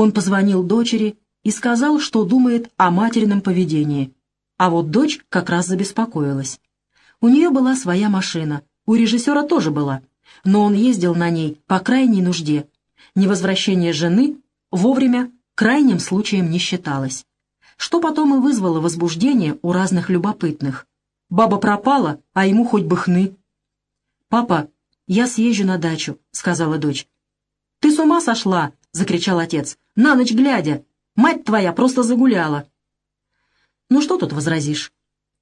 Он позвонил дочери и сказал, что думает о материном поведении. А вот дочь как раз забеспокоилась. У нее была своя машина, у режиссера тоже была, но он ездил на ней по крайней нужде. Невозвращение жены вовремя крайним случаем не считалось. Что потом и вызвало возбуждение у разных любопытных. Баба пропала, а ему хоть бы хны. «Папа, я съезжу на дачу», — сказала дочь. «Ты с ума сошла?» — закричал отец. «На ночь глядя! Мать твоя просто загуляла!» Ну что тут возразишь?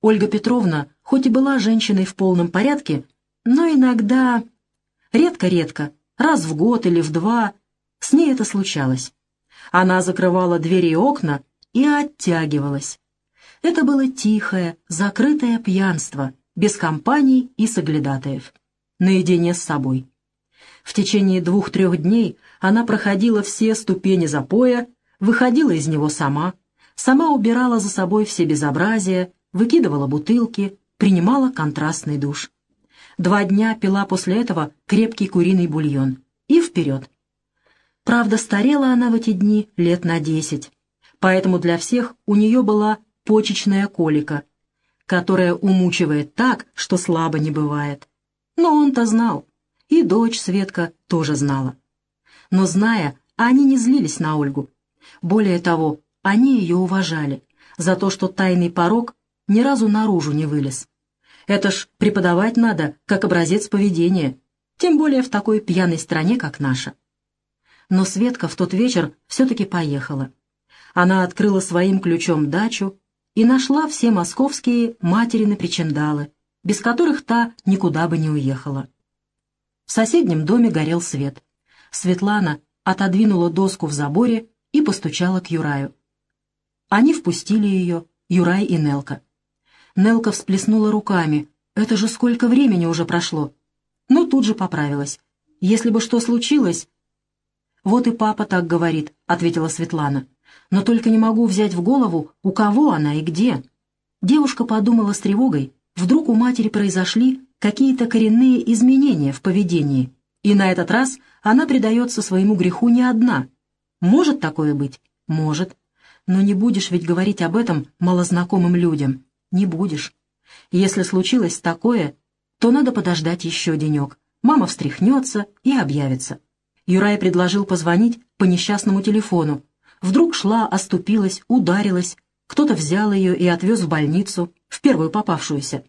Ольга Петровна, хоть и была женщиной в полном порядке, но иногда, редко-редко, раз в год или в два, с ней это случалось. Она закрывала двери и окна и оттягивалась. Это было тихое, закрытое пьянство, без компаний и соглядатаев, наедине с собой. В течение двух-трех дней она проходила все ступени запоя, выходила из него сама, сама убирала за собой все безобразия, выкидывала бутылки, принимала контрастный душ. Два дня пила после этого крепкий куриный бульон. И вперед. Правда, старела она в эти дни лет на десять, поэтому для всех у нее была почечная колика, которая умучивает так, что слабо не бывает. Но он-то знал. И дочь Светка тоже знала. Но зная, они не злились на Ольгу. Более того, они ее уважали за то, что тайный порог ни разу наружу не вылез. Это ж преподавать надо, как образец поведения, тем более в такой пьяной стране, как наша. Но Светка в тот вечер все-таки поехала. Она открыла своим ключом дачу и нашла все московские материны причиндалы, без которых та никуда бы не уехала. В соседнем доме горел свет. Светлана отодвинула доску в заборе и постучала к Юраю. Они впустили ее, Юрай и Нелка. Нелка всплеснула руками. «Это же сколько времени уже прошло!» Но тут же поправилась. «Если бы что случилось...» «Вот и папа так говорит», — ответила Светлана. «Но только не могу взять в голову, у кого она и где». Девушка подумала с тревогой. Вдруг у матери произошли какие-то коренные изменения в поведении, и на этот раз она предается своему греху не одна. Может такое быть? Может. Но не будешь ведь говорить об этом малознакомым людям. Не будешь. Если случилось такое, то надо подождать еще денек. Мама встряхнется и объявится. Юрай предложил позвонить по несчастному телефону. Вдруг шла, оступилась, ударилась. Кто-то взял ее и отвез в больницу, в первую попавшуюся.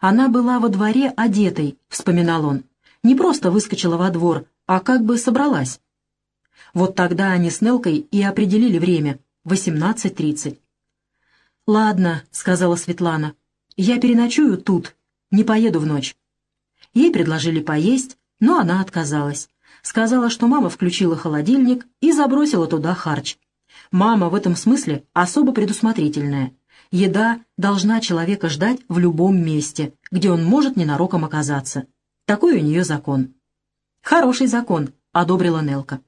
Она была во дворе одетой, вспоминал он. Не просто выскочила во двор, а как бы собралась. Вот тогда они с Нелкой и определили время — 18.30. «Ладно», — сказала Светлана, — «я переночую тут, не поеду в ночь». Ей предложили поесть, но она отказалась. Сказала, что мама включила холодильник и забросила туда харч. Мама в этом смысле особо предусмотрительная. Еда должна человека ждать в любом месте, где он может ненароком оказаться. Такой у нее закон. «Хороший закон», — одобрила Нелка.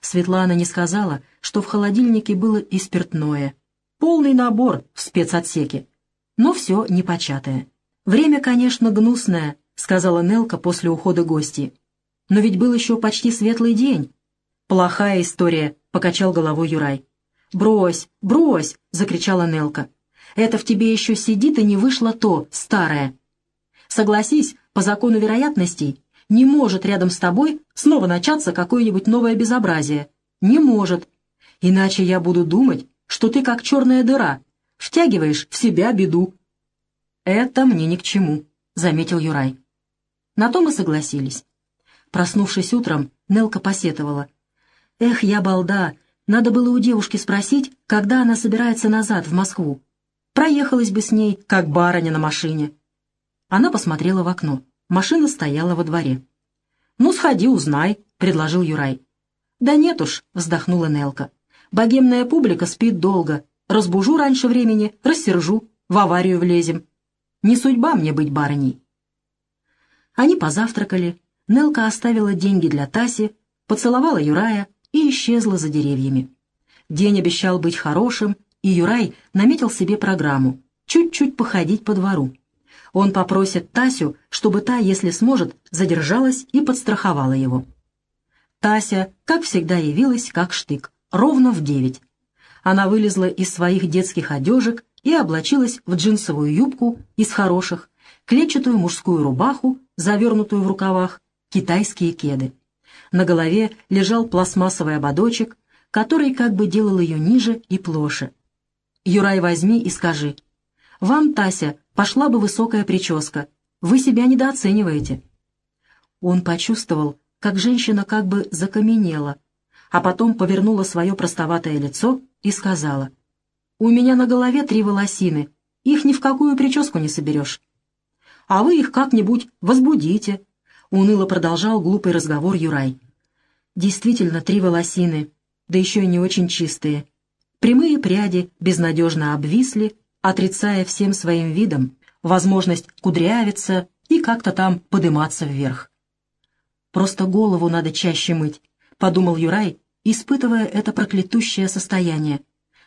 Светлана не сказала, что в холодильнике было и спиртное. Полный набор в спецотсеке. Но все непочатое. «Время, конечно, гнусное», — сказала Нелка после ухода гостей. «Но ведь был еще почти светлый день». «Плохая история», — покачал головой Юрай. «Брось, брось!» — закричала Нелка. Это в тебе еще сидит и не вышло то, старое. Согласись, по закону вероятностей, не может рядом с тобой снова начаться какое-нибудь новое безобразие. Не может. Иначе я буду думать, что ты как черная дыра, втягиваешь в себя беду. Это мне ни к чему, — заметил Юрай. На то мы согласились. Проснувшись утром, Нелка посетовала. «Эх, я балда, надо было у девушки спросить, когда она собирается назад в Москву. Проехалась бы с ней, как барыня на машине. Она посмотрела в окно. Машина стояла во дворе. «Ну, сходи, узнай», — предложил Юрай. «Да нет уж», — вздохнула Нелка. «Богемная публика спит долго. Разбужу раньше времени, рассержу, в аварию влезем. Не судьба мне быть барыней». Они позавтракали. Нелка оставила деньги для Таси, поцеловала Юрая и исчезла за деревьями. День обещал быть хорошим, и Юрай наметил себе программу — чуть-чуть походить по двору. Он попросит Тасю, чтобы та, если сможет, задержалась и подстраховала его. Тася, как всегда, явилась как штык. ровно в девять. Она вылезла из своих детских одежек и облачилась в джинсовую юбку из хороших, клетчатую мужскую рубаху, завернутую в рукавах, китайские кеды. На голове лежал пластмассовый ободочек, который как бы делал ее ниже и плоше. «Юрай, возьми и скажи. Вам, Тася, пошла бы высокая прическа. Вы себя недооцениваете». Он почувствовал, как женщина как бы закаменела, а потом повернула свое простоватое лицо и сказала, «У меня на голове три волосины, их ни в какую прическу не соберешь. А вы их как-нибудь возбудите», — уныло продолжал глупый разговор Юрай. «Действительно, три волосины, да еще и не очень чистые. Прямые пряди безнадежно обвисли, отрицая всем своим видом возможность кудрявиться и как-то там подыматься вверх. Просто голову надо чаще мыть», — подумал Юрай, испытывая это проклятущее состояние.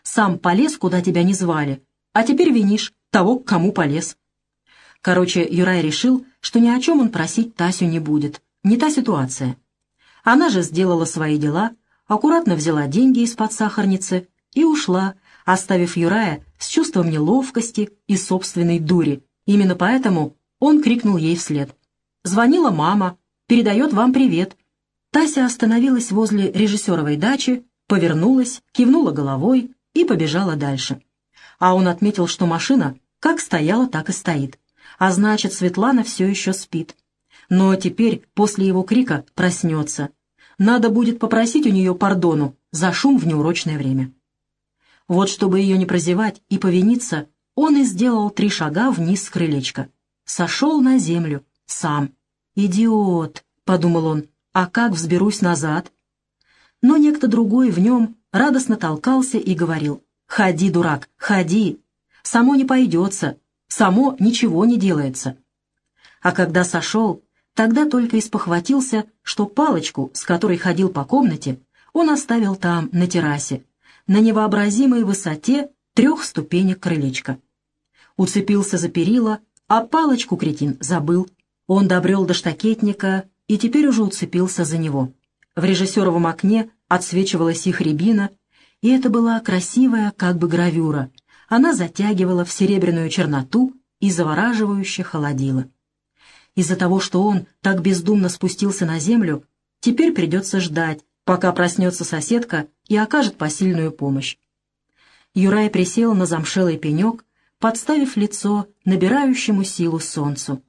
«Сам полез, куда тебя не звали, а теперь винишь того, к кому полез». Короче, Юрай решил, что ни о чем он просить Тасю не будет. Не та ситуация. Она же сделала свои дела, аккуратно взяла деньги из-под сахарницы и ушла, оставив Юрая с чувством неловкости и собственной дури. Именно поэтому он крикнул ей вслед. «Звонила мама, передает вам привет». Тася остановилась возле режиссеровой дачи, повернулась, кивнула головой и побежала дальше. А он отметил, что машина как стояла, так и стоит. А значит, Светлана все еще спит. Но теперь, после его крика, проснется. Надо будет попросить у нее пардону за шум в неурочное время. Вот чтобы ее не прозевать и повиниться, он и сделал три шага вниз с крылечка. Сошел на землю, сам. «Идиот!» — подумал он. «А как взберусь назад?» Но некто другой в нем радостно толкался и говорил. «Ходи, дурак, ходи! Само не пойдется, само ничего не делается». А когда сошел, тогда только испохватился, что палочку, с которой ходил по комнате, он оставил там, на террасе, на невообразимой высоте трех ступенек крылечка. Уцепился за перила, а палочку кретин забыл. Он добрел до штакетника и теперь уже уцепился за него. В режиссеровом окне отсвечивалась их рябина, и это была красивая как бы гравюра. Она затягивала в серебряную черноту и завораживающе холодила. Из-за того, что он так бездумно спустился на землю, теперь придется ждать, пока проснется соседка и окажет посильную помощь. Юрай присел на замшелый пенек, подставив лицо набирающему силу солнцу.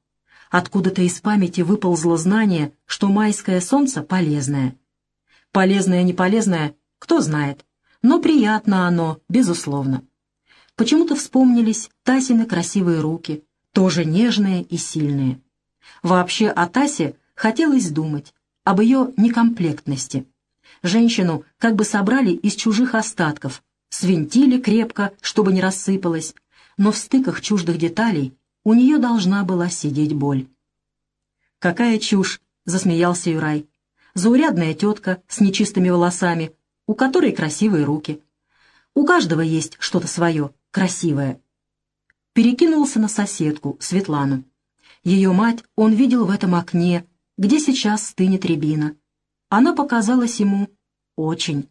Откуда-то из памяти выползло знание, что майское солнце полезное. Полезное, не полезное, кто знает, но приятно оно, безусловно. Почему-то вспомнились Тасины красивые руки, тоже нежные и сильные. Вообще о Тасе хотелось думать, об ее некомплектности. Женщину как бы собрали из чужих остатков, свинтили крепко, чтобы не рассыпалась, но в стыках чуждых деталей у нее должна была сидеть боль. «Какая чушь!» — засмеялся Юрай. «Заурядная тетка с нечистыми волосами, у которой красивые руки. У каждого есть что-то свое, красивое». Перекинулся на соседку, Светлану. Ее мать он видел в этом окне, где сейчас стынет рябина. Она показалась ему очень.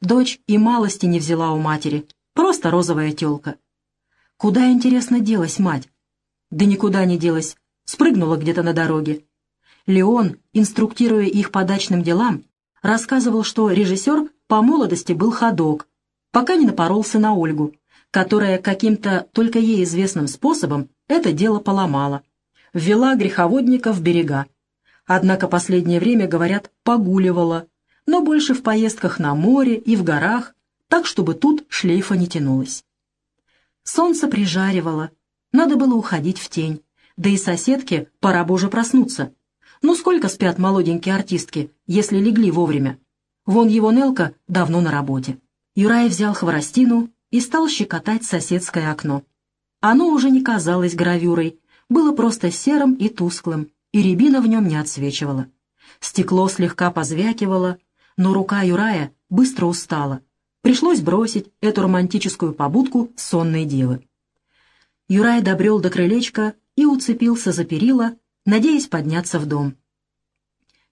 Дочь и малости не взяла у матери, просто розовая телка. Куда, интересно, делась мать? Да никуда не делась, спрыгнула где-то на дороге. Леон, инструктируя их по дачным делам, рассказывал, что режиссер по молодости был ходок, пока не напоролся на Ольгу, которая каким-то только ей известным способом это дело поломала. Ввела греховодника в берега. Однако последнее время, говорят, погуливала, но больше в поездках на море и в горах, так, чтобы тут шлейфа не тянулось. Солнце прижаривало, надо было уходить в тень. Да и соседке пора бы уже проснуться. Ну сколько спят молоденькие артистки, если легли вовремя? Вон его Нелка давно на работе. Юрай взял хворостину и стал щекотать соседское окно. Оно уже не казалось гравюрой, было просто серым и тусклым, и рябина в нем не отсвечивала. Стекло слегка позвякивало, но рука Юрая быстро устала — Пришлось бросить эту романтическую побудку сонной девы. Юрай добрел до крылечка и уцепился за перила, надеясь подняться в дом.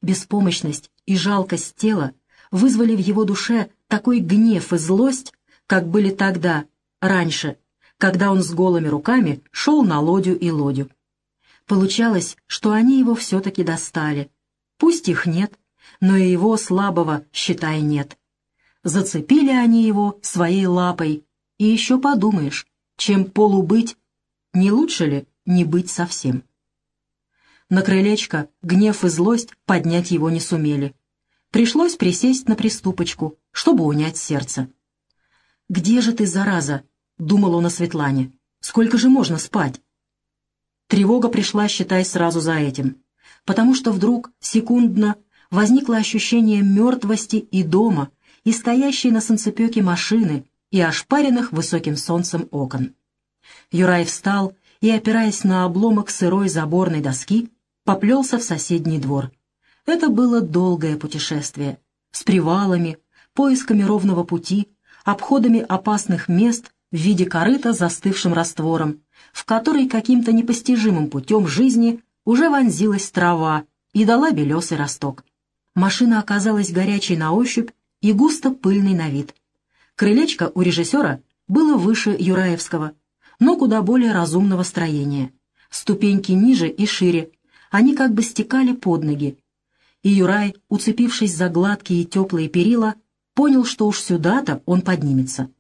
Беспомощность и жалкость тела вызвали в его душе такой гнев и злость, как были тогда, раньше, когда он с голыми руками шел на Лодю и Лодю. Получалось, что они его все-таки достали. Пусть их нет, но и его слабого, считай, нет. Зацепили они его своей лапой, и еще подумаешь, чем полубыть, не лучше ли не быть совсем? На крылечко гнев и злость поднять его не сумели. Пришлось присесть на приступочку, чтобы унять сердце. «Где же ты, зараза?» — думал он о Светлане. «Сколько же можно спать?» Тревога пришла, считай, сразу за этим, потому что вдруг, секундно, возникло ощущение мертвости и дома, и стоящей на солнцепеке машины, и ошпаренных высоким солнцем окон. Юрай встал и, опираясь на обломок сырой заборной доски, поплелся в соседний двор. Это было долгое путешествие, с привалами, поисками ровного пути, обходами опасных мест в виде корыта застывшим раствором, в который каким-то непостижимым путем жизни уже вонзилась трава и дала белесый росток. Машина оказалась горячей на ощупь и густо пыльной на вид. Крылечко у режиссера было выше Юраевского, но куда более разумного строения. Ступеньки ниже и шире, они как бы стекали под ноги. И Юрай, уцепившись за гладкие и теплые перила, понял, что уж сюда-то он поднимется.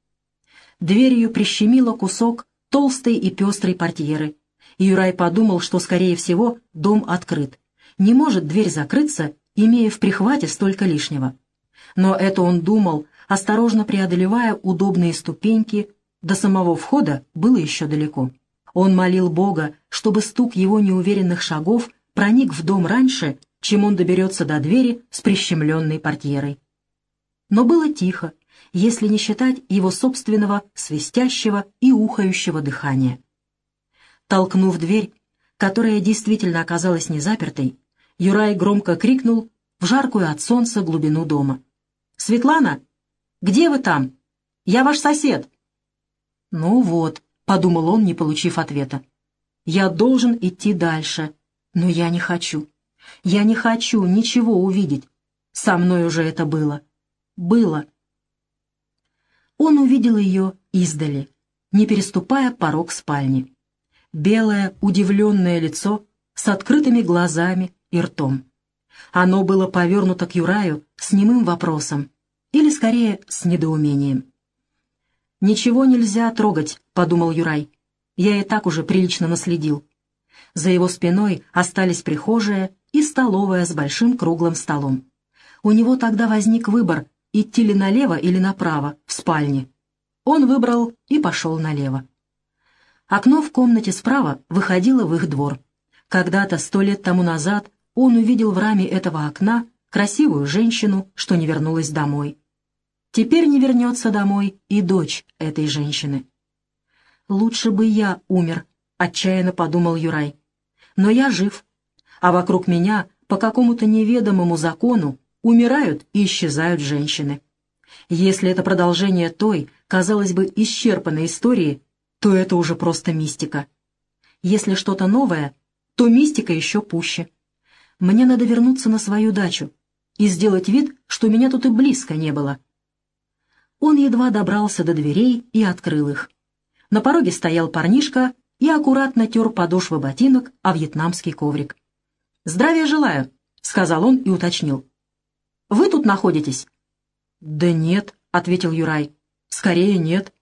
Дверью прищемило кусок толстой и пестрой портьеры. Юрай подумал, что, скорее всего, дом открыт. Не может дверь закрыться, имея в прихвате столько лишнего. Но это он думал, осторожно преодолевая удобные ступеньки, до самого входа было еще далеко. Он молил Бога, чтобы стук его неуверенных шагов проник в дом раньше, чем он доберется до двери с прищемленной портьерой. Но было тихо, если не считать его собственного свистящего и ухающего дыхания. Толкнув дверь, которая действительно оказалась незапертой, Юрай громко крикнул в жаркую от солнца глубину дома. «Светлана, где вы там? Я ваш сосед!» «Ну вот», — подумал он, не получив ответа. «Я должен идти дальше, но я не хочу. Я не хочу ничего увидеть. Со мной уже это было. Было». Он увидел ее издали, не переступая порог спальни. Белое, удивленное лицо с открытыми глазами и ртом. Оно было повернуто к Юраю с немым вопросом, или скорее с недоумением. «Ничего нельзя трогать», — подумал Юрай. «Я и так уже прилично наследил». За его спиной остались прихожая и столовая с большим круглым столом. У него тогда возник выбор, идти ли налево или направо, в спальне. Он выбрал и пошел налево. Окно в комнате справа выходило в их двор. Когда-то, сто лет тому назад, он увидел в раме этого окна красивую женщину, что не вернулась домой. Теперь не вернется домой и дочь этой женщины. «Лучше бы я умер», — отчаянно подумал Юрай. «Но я жив, а вокруг меня по какому-то неведомому закону умирают и исчезают женщины. Если это продолжение той, казалось бы, исчерпанной истории, то это уже просто мистика. Если что-то новое, то мистика еще пуще. Мне надо вернуться на свою дачу и сделать вид, что меня тут и близко не было. Он едва добрался до дверей и открыл их. На пороге стоял парнишка и аккуратно тер подошвы ботинок о вьетнамский коврик. «Здравия желаю», — сказал он и уточнил. «Вы тут находитесь?» «Да нет», — ответил Юрай. «Скорее нет».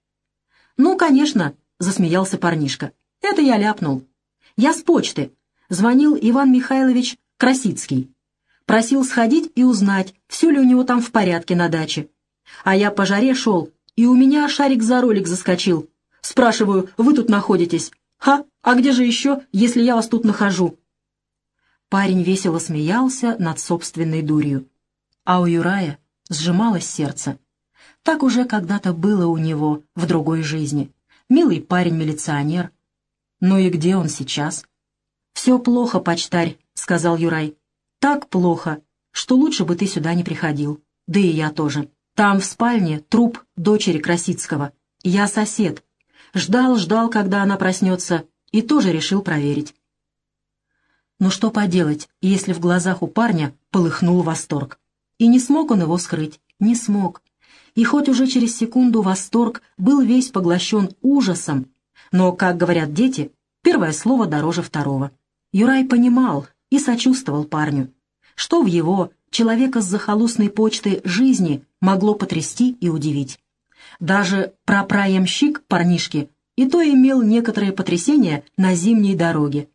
«Ну, конечно», — засмеялся парнишка. «Это я ляпнул. Я с почты. Звонил Иван Михайлович Красицкий. Просил сходить и узнать, все ли у него там в порядке на даче. А я по жаре шел, и у меня шарик за ролик заскочил. Спрашиваю, вы тут находитесь? Ха, а где же еще, если я вас тут нахожу?» Парень весело смеялся над собственной дурью. А у Юрая сжималось сердце. Так уже когда-то было у него в другой жизни. Милый парень-милиционер. Ну и где он сейчас? «Все плохо, почтарь», — сказал Юрай. «Так плохо, что лучше бы ты сюда не приходил. Да и я тоже. Там в спальне труп дочери Красицкого. Я сосед. Ждал-ждал, когда она проснется, и тоже решил проверить». Ну что поделать, если в глазах у парня полыхнул восторг. И не смог он его скрыть, не смог. И хоть уже через секунду восторг был весь поглощен ужасом, но, как говорят дети, первое слово дороже второго. Юрай понимал и сочувствовал парню, что в его, человека с захолустной почтой жизни, могло потрясти и удивить. Даже прапраемщик парнишки и то имел некоторые потрясения на зимней дороге.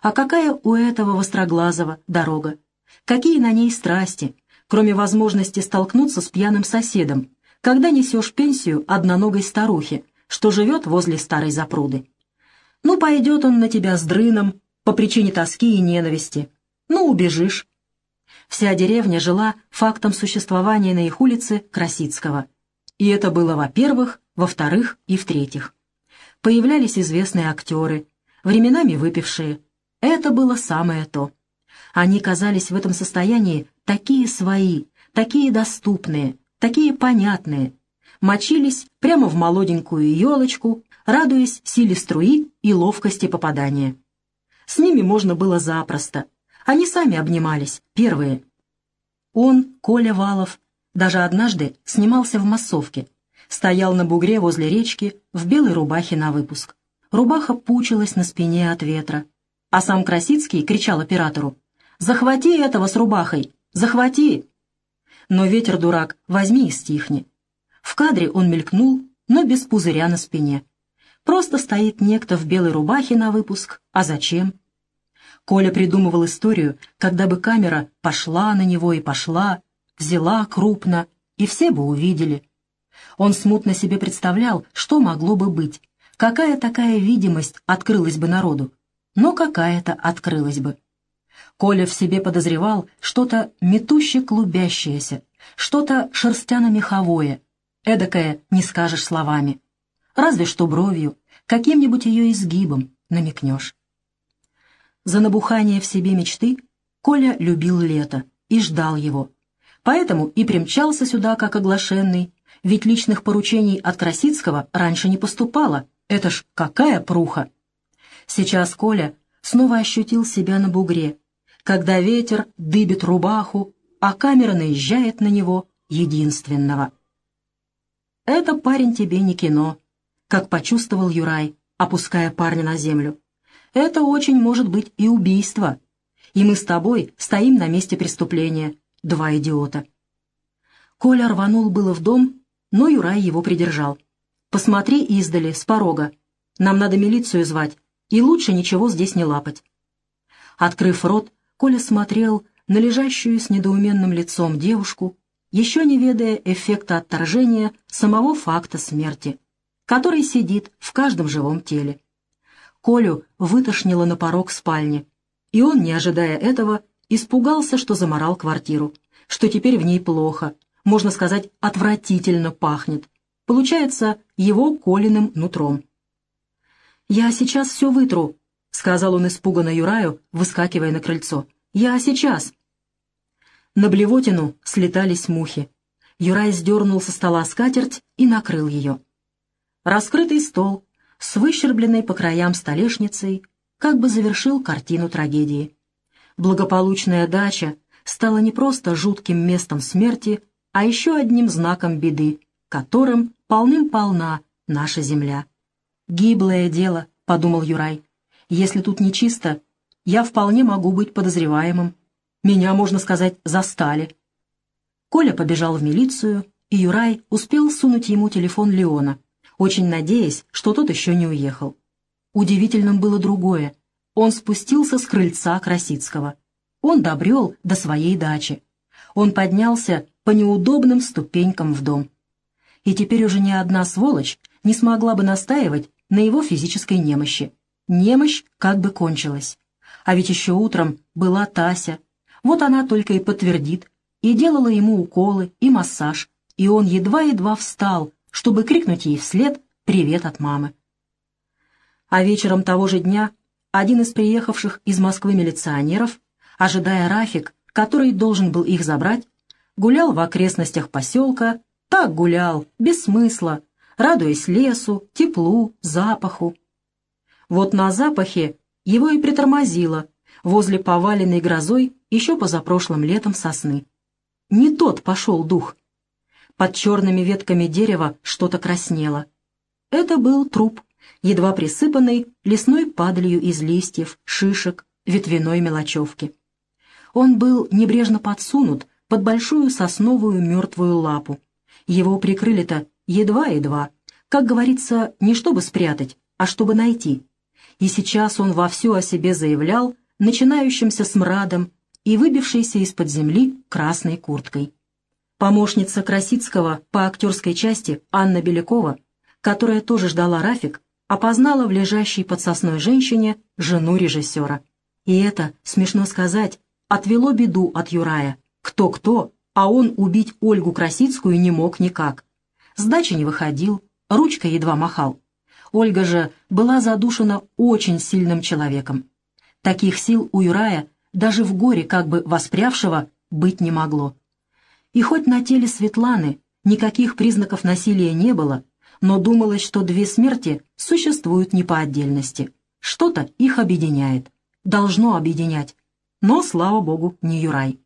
А какая у этого востроглазого дорога? Какие на ней страсти, кроме возможности столкнуться с пьяным соседом, когда несешь пенсию одноногой старухе, что живет возле старой запруды? Ну, пойдет он на тебя с дрыном по причине тоски и ненависти. Ну, убежишь. Вся деревня жила фактом существования на их улице Красицкого. И это было, во-первых, во-вторых и в-третьих. Появлялись известные актеры, временами выпившие. Это было самое то. Они казались в этом состоянии такие свои, такие доступные, такие понятные. Мочились прямо в молоденькую елочку, радуясь силе струи и ловкости попадания. С ними можно было запросто. Они сами обнимались, первые. Он, Коля Валов, даже однажды снимался в массовке, стоял на бугре возле речки в белой рубахе на выпуск. Рубаха пучилась на спине от ветра, а сам Красицкий кричал оператору «Захвати этого с рубахой! Захвати!» Но ветер-дурак, возьми и стихни. В кадре он мелькнул, но без пузыря на спине. Просто стоит некто в белой рубахе на выпуск. А зачем? Коля придумывал историю, когда бы камера пошла на него и пошла, взяла крупно, и все бы увидели. Он смутно себе представлял, что могло бы быть, какая такая видимость открылась бы народу, но какая-то открылась бы. Коля в себе подозревал что-то метуще-клубящееся, что-то шерстяно-меховое, эдакое не скажешь словами. Разве что бровью, каким-нибудь ее изгибом намекнешь. За набухание в себе мечты Коля любил лето и ждал его. Поэтому и примчался сюда как оглашенный, ведь личных поручений от Красицкого раньше не поступало. Это ж какая пруха! Сейчас Коля снова ощутил себя на бугре, когда ветер дыбит рубаху, а камера наезжает на него единственного. «Это, парень, тебе не кино», как почувствовал Юрай, опуская парня на землю. «Это очень может быть и убийство. И мы с тобой стоим на месте преступления, два идиота». Коля рванул было в дом, но Юрай его придержал. «Посмотри издали, с порога. Нам надо милицию звать, и лучше ничего здесь не лапать». Открыв рот, Коля смотрел на лежащую с недоуменным лицом девушку, еще не ведая эффекта отторжения самого факта смерти, который сидит в каждом живом теле. Колю вытошнило на порог спальни, и он, не ожидая этого, испугался, что заморал квартиру, что теперь в ней плохо, можно сказать, отвратительно пахнет. Получается, его Колиным нутром. «Я сейчас все вытру», — сказал он испуганно Юраю, выскакивая на крыльцо. «Я сейчас». На блевотину слетались мухи. Юрай сдернул со стола скатерть и накрыл ее. Раскрытый стол с выщербленной по краям столешницей как бы завершил картину трагедии. Благополучная дача стала не просто жутким местом смерти, а еще одним знаком беды, которым полным-полна наша земля. «Гиблое дело», — подумал Юрай. «Если тут нечисто, я вполне могу быть подозреваемым. Меня, можно сказать, застали». Коля побежал в милицию, и Юрай успел сунуть ему телефон Леона, очень надеясь, что тот еще не уехал. Удивительным было другое. Он спустился с крыльца Красицкого. Он добрел до своей дачи. Он поднялся по неудобным ступенькам в дом. И теперь уже ни одна сволочь не смогла бы настаивать на его физической немощи. Немощь как бы кончилась. А ведь еще утром была Тася. Вот она только и подтвердит. И делала ему уколы, и массаж. И он едва-едва встал, чтобы крикнуть ей вслед «Привет от мамы». А вечером того же дня один из приехавших из Москвы милиционеров, ожидая Рафик, который должен был их забрать, гулял в окрестностях поселка, так гулял, без смысла, радуясь лесу, теплу, запаху. Вот на запахе его и притормозило возле поваленной грозой еще позапрошлым летом сосны. не тот пошел дух. Под черными ветками дерева что-то краснело. Это был труп, едва присыпанный лесной падалью из листьев, шишек, ветвяной мелочевки. Он был небрежно подсунут под большую сосновую мертвую лапу. Его прикрыли-то едва-едва, как говорится, не чтобы спрятать, а чтобы найти. И сейчас он вовсю о себе заявлял начинающимся смрадом и выбившейся из-под земли красной курткой. Помощница Красицкого по актерской части Анна Белякова, которая тоже ждала Рафик, опознала в лежащей под сосной женщине жену режиссера. И это, смешно сказать, отвело беду от Юрая. Кто-кто, а он убить Ольгу Красицкую не мог никак. С дачи не выходил, ручкой едва махал. Ольга же была задушена очень сильным человеком. Таких сил у Юрая, даже в горе как бы воспрявшего, быть не могло. И хоть на теле Светланы никаких признаков насилия не было, но думалось, что две смерти существуют не по отдельности. Что-то их объединяет. Должно объединять. Но, слава богу, не Юрай.